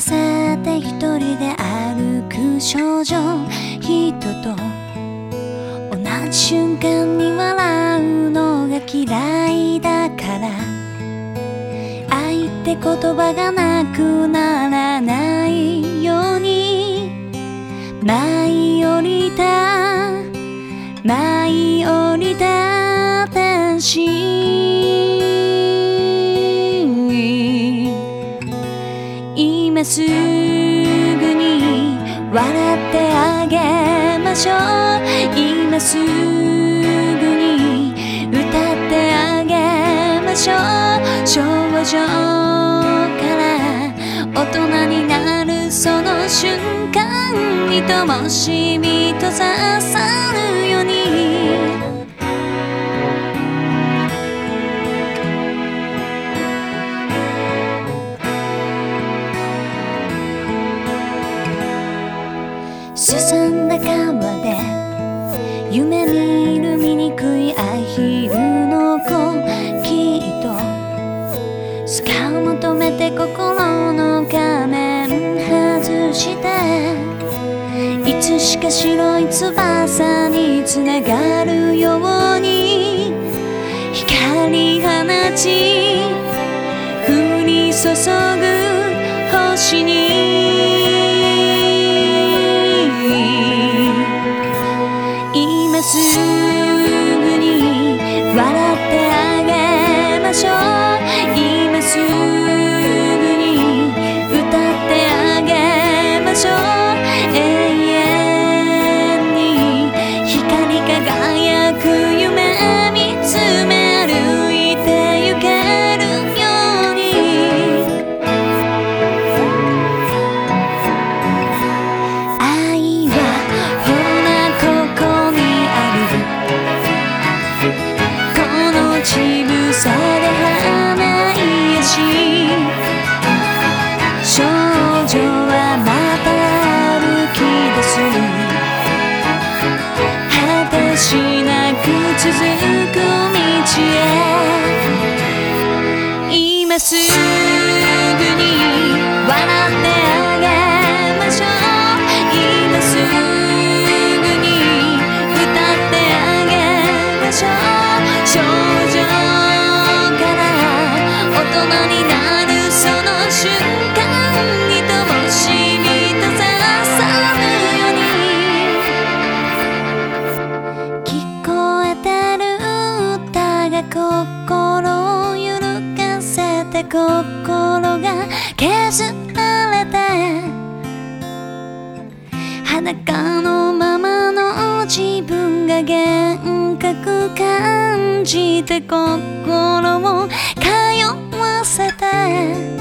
せて一人で歩く少女。人と同じ瞬間に笑うのが嫌いだから。愛って言葉がなくならないように。舞い降りた。舞い降りた。天使。すぐに笑ってあげましょう。今すぐに歌ってあげましょう。少女から大人になるその瞬間に灯しみと刺さるようすさんだ川で夢見る醜いアヒルの子きっとスカを求めて心の仮面外していつしか白い翼につながるように光放ち降り注ぐ星に今続く道へ。今すぐに笑ってあげましょう。心を揺るがせて心が削られて裸のままの自分が幻覚感じて心を通わせて。